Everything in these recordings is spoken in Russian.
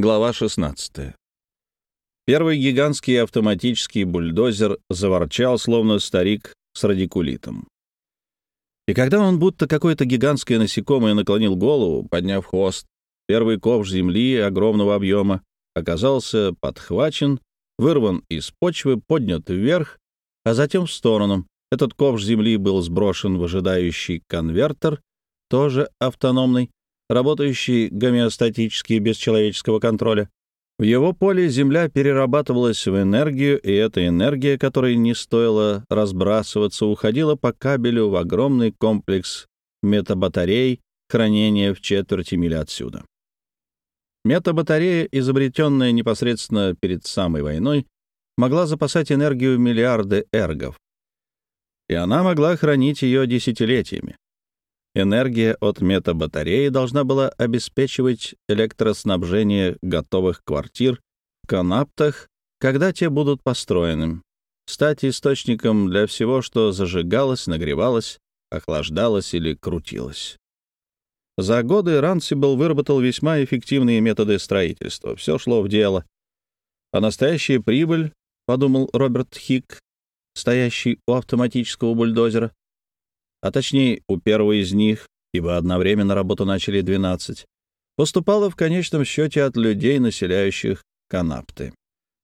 Глава 16. Первый гигантский автоматический бульдозер заворчал, словно старик с радикулитом. И когда он будто какое-то гигантское насекомое наклонил голову, подняв хвост, первый ковш земли огромного объема оказался подхвачен, вырван из почвы, поднят вверх, а затем в сторону. Этот ковш земли был сброшен в ожидающий конвертер, тоже автономный, работающий гомеостатически без человеческого контроля. В его поле Земля перерабатывалась в энергию, и эта энергия, которой не стоило разбрасываться, уходила по кабелю в огромный комплекс метабатарей хранения в четверти мили отсюда. Метабатарея, изобретенная непосредственно перед самой войной, могла запасать энергию миллиарды эргов, и она могла хранить ее десятилетиями. Энергия от метабатареи должна была обеспечивать электроснабжение готовых квартир в канаптах, когда те будут построены, стать источником для всего, что зажигалось, нагревалось, охлаждалось или крутилось. За годы Рансибл выработал весьма эффективные методы строительства. Все шло в дело. А настоящая прибыль, — подумал Роберт Хик, стоящий у автоматического бульдозера, а точнее у первого из них, ибо одновременно работу начали 12, поступала в конечном счете от людей, населяющих канапты,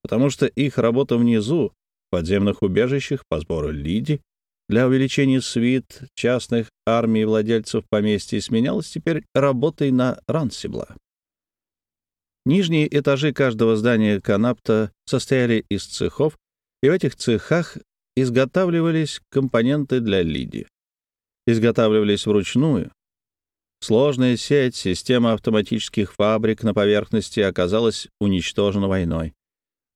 потому что их работа внизу, в подземных убежищах по сбору лиди, для увеличения свит частных армий владельцев поместья сменялась теперь работой на Рансибла. Нижние этажи каждого здания канапта состояли из цехов, и в этих цехах изготавливались компоненты для лиди изготавливались вручную. Сложная сеть, система автоматических фабрик на поверхности оказалась уничтожена войной.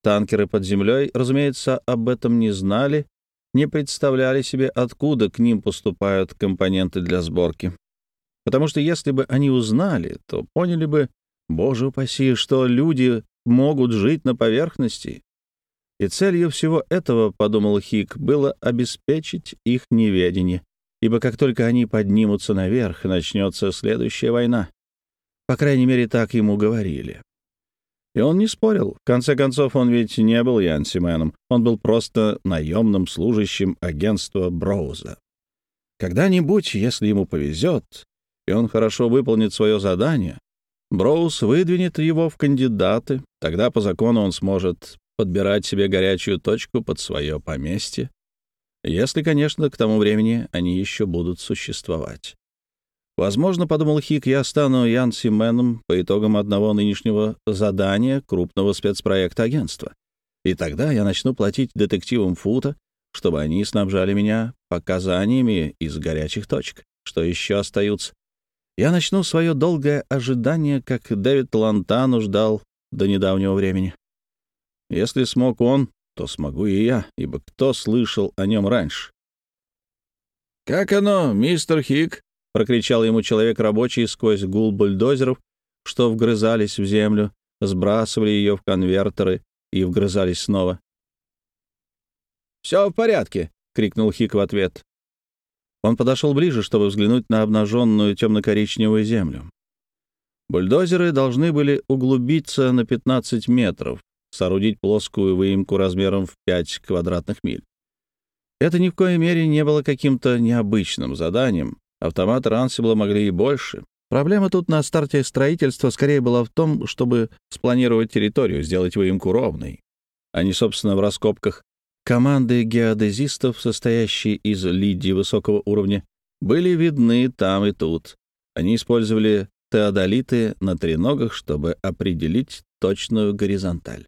Танкеры под землей, разумеется, об этом не знали, не представляли себе, откуда к ним поступают компоненты для сборки. Потому что если бы они узнали, то поняли бы, боже упаси, что люди могут жить на поверхности. И целью всего этого, подумал Хик, было обеспечить их неведение ибо как только они поднимутся наверх, начнется следующая война. По крайней мере, так ему говорили. И он не спорил. В конце концов, он ведь не был Янсименом. Он был просто наемным служащим агентства Броуза. Когда-нибудь, если ему повезет, и он хорошо выполнит свое задание, Броуз выдвинет его в кандидаты. Тогда по закону он сможет подбирать себе горячую точку под свое поместье если, конечно, к тому времени они еще будут существовать. Возможно, подумал Хик, я стану Янси Мэном по итогам одного нынешнего задания крупного спецпроекта агентства. И тогда я начну платить детективам Фута, чтобы они снабжали меня показаниями из горячих точек, что еще остаются. Я начну свое долгое ожидание, как Дэвид Лантану ждал до недавнего времени. Если смог он, то смогу и я, ибо кто слышал о нем раньше? «Как оно, мистер Хик?» — прокричал ему человек рабочий сквозь гул бульдозеров, что вгрызались в землю, сбрасывали ее в конвертеры и вгрызались снова. «Все в порядке!» — крикнул Хик в ответ. Он подошел ближе, чтобы взглянуть на обнаженную темно-коричневую землю. Бульдозеры должны были углубиться на 15 метров, соорудить плоскую выемку размером в 5 квадратных миль. Это ни в коей мере не было каким-то необычным заданием. Автоматы Рансибла могли и больше. Проблема тут на старте строительства скорее была в том, чтобы спланировать территорию, сделать выемку ровной, а не, собственно, в раскопках. Команды геодезистов, состоящие из лидий высокого уровня, были видны там и тут. Они использовали теодолиты на треногах, чтобы определить точную горизонталь.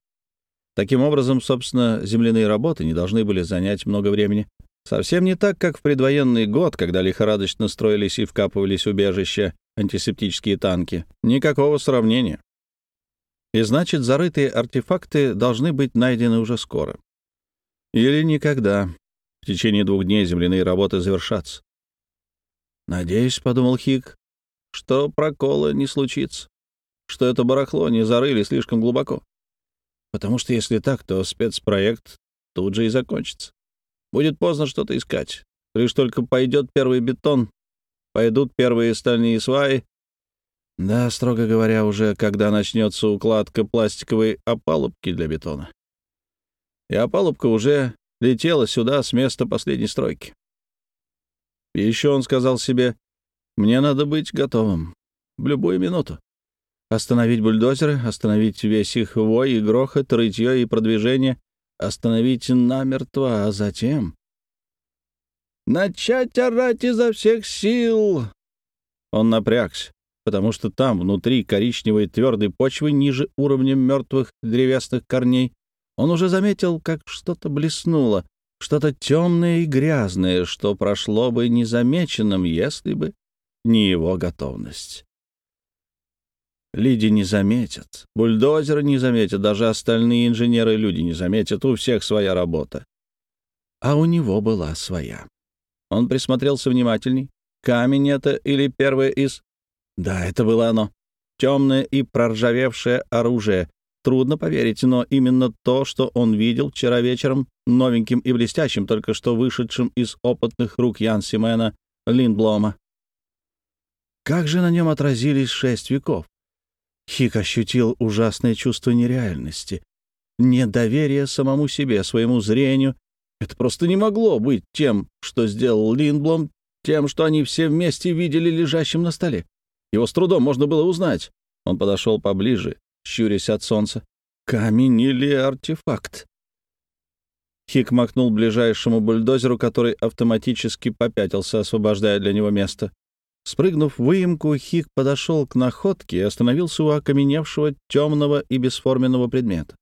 Таким образом, собственно, земляные работы не должны были занять много времени. Совсем не так, как в предвоенный год, когда лихорадочно строились и вкапывались убежища антисептические танки. Никакого сравнения. И значит, зарытые артефакты должны быть найдены уже скоро. Или никогда. В течение двух дней земляные работы завершатся. «Надеюсь», — подумал Хик, — «что прокола не случится, что это барахло не зарыли слишком глубоко. Потому что если так, то спецпроект тут же и закончится. Будет поздно что-то искать. Лишь только пойдет первый бетон, пойдут первые стальные сваи. Да, строго говоря, уже когда начнется укладка пластиковой опалубки для бетона. И опалубка уже летела сюда с места последней стройки. Еще он сказал себе, «Мне надо быть готовым в любую минуту. Остановить бульдозеры, остановить весь их вой и грохот, рытье и продвижение, остановить намертво, а затем... «Начать орать изо всех сил!» Он напрягся, потому что там, внутри коричневой твердой почвы, ниже уровня мертвых древесных корней, он уже заметил, как что-то блеснуло, что-то темное и грязное, что прошло бы незамеченным, если бы не его готовность. Лиди не заметят, бульдозеры не заметят, даже остальные инженеры люди не заметят, у всех своя работа. А у него была своя. Он присмотрелся внимательней. Камень это или первое из... Да, это было оно. Темное и проржавевшее оружие. Трудно поверить, но именно то, что он видел вчера вечером, новеньким и блестящим, только что вышедшим из опытных рук Ян Симена Линдблома. Как же на нем отразились шесть веков? Хик ощутил ужасное чувство нереальности, недоверие самому себе, своему зрению. Это просто не могло быть тем, что сделал Линдблом, тем, что они все вместе видели лежащим на столе. Его с трудом можно было узнать. Он подошел поближе, щурясь от солнца. Камень или артефакт? Хик махнул ближайшему бульдозеру, который автоматически попятился, освобождая для него место. Спрыгнув в выемку, Хик подошел к находке и остановился у окаменевшего темного и бесформенного предмета.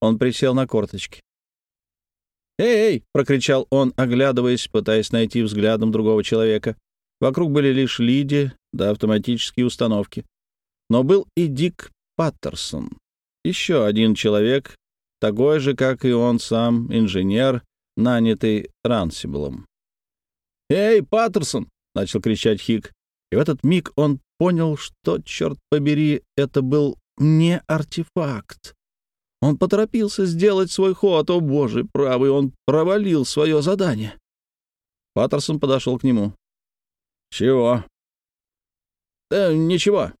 Он присел на корточки. «Эй!», прокричал он, оглядываясь, пытаясь найти взглядом другого человека. Вокруг были лишь Лиди да автоматические установки. Но был и Дик Паттерсон. Еще один человек, такой же, как и он сам, инженер, нанятый Рансиблом. «Эй, Паттерсон!» Начал кричать Хик. И в этот миг он понял, что, черт побери, это был не артефакт. Он поторопился сделать свой ход. О, боже, правый, он провалил свое задание. Паттерсон подошел к нему. «Чего?» «Да ничего».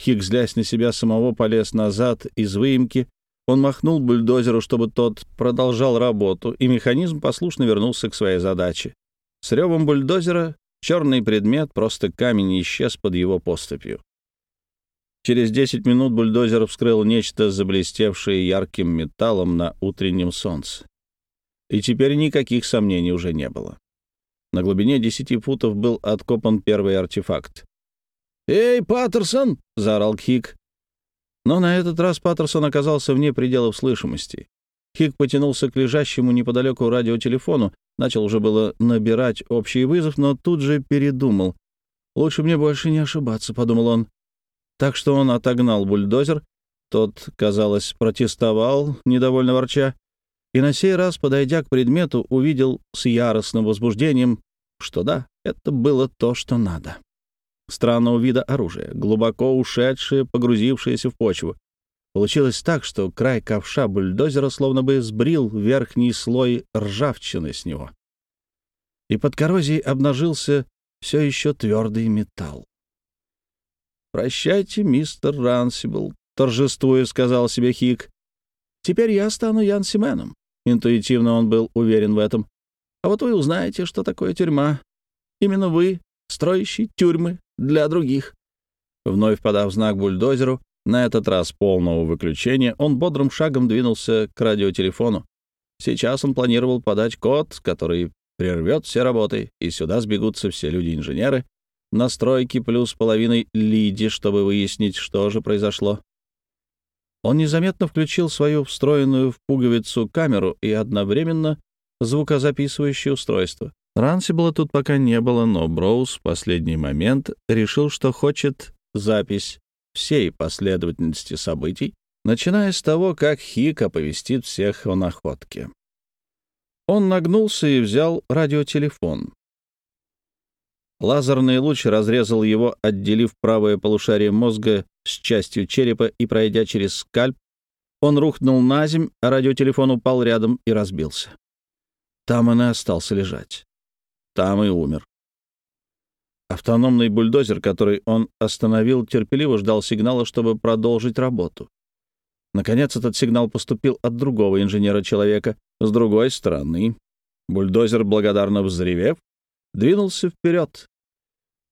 Хик, злясь на себя самого, полез назад из выемки. Он махнул бульдозеру, чтобы тот продолжал работу, и механизм послушно вернулся к своей задаче. С ревом бульдозера Черный предмет, просто камень, исчез под его поступью. Через 10 минут бульдозер вскрыл нечто, заблестевшее ярким металлом на утреннем солнце. И теперь никаких сомнений уже не было. На глубине 10 футов был откопан первый артефакт. «Эй, Паттерсон!» — заорал Хик. Но на этот раз Паттерсон оказался вне пределов слышимости. Хик потянулся к лежащему неподалеку радиотелефону, начал уже было набирать общий вызов, но тут же передумал. «Лучше мне больше не ошибаться», — подумал он. Так что он отогнал бульдозер. Тот, казалось, протестовал, недовольно ворча, и на сей раз, подойдя к предмету, увидел с яростным возбуждением, что да, это было то, что надо. Странного вида оружие, глубоко ушедшее, погрузившееся в почву. Получилось так, что край ковша бульдозера словно бы сбрил верхний слой ржавчины с него. И под коррозией обнажился все еще твердый металл. «Прощайте, мистер Рансибл», — торжествуя сказал себе Хик. «Теперь я стану Ян Сименом». Интуитивно он был уверен в этом. «А вот вы узнаете, что такое тюрьма. Именно вы, строящий тюрьмы для других». Вновь подав знак бульдозеру, на этот раз полного выключения он бодрым шагом двинулся к радиотелефону. Сейчас он планировал подать код, который прервет все работы, и сюда сбегутся все люди-инженеры, настройки плюс половиной лиди, чтобы выяснить, что же произошло. Он незаметно включил свою встроенную в пуговицу камеру и одновременно звукозаписывающее устройство. Рансибла тут пока не было, но Броуз в последний момент решил, что хочет запись всей последовательности событий, начиная с того, как Хик оповестит всех о находке. Он нагнулся и взял радиотелефон. Лазерный луч разрезал его, отделив правое полушарие мозга с частью черепа и пройдя через скальп, он рухнул на земь, а радиотелефон упал рядом и разбился. Там он и остался лежать. Там и умер. Автономный бульдозер, который он остановил, терпеливо ждал сигнала, чтобы продолжить работу. Наконец, этот сигнал поступил от другого инженера-человека с другой стороны. Бульдозер, благодарно взревев, двинулся вперед,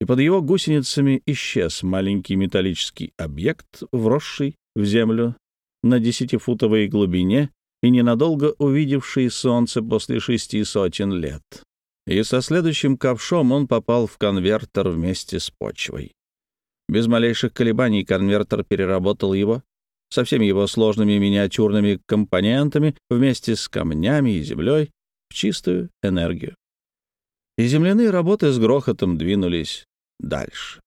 и под его гусеницами исчез маленький металлический объект, вросший в землю на десятифутовой глубине и ненадолго увидевший солнце после шести сотен лет. И со следующим ковшом он попал в конвертер вместе с почвой. Без малейших колебаний конвертер переработал его со всеми его сложными миниатюрными компонентами вместе с камнями и землей в чистую энергию. И земляные работы с грохотом двинулись дальше.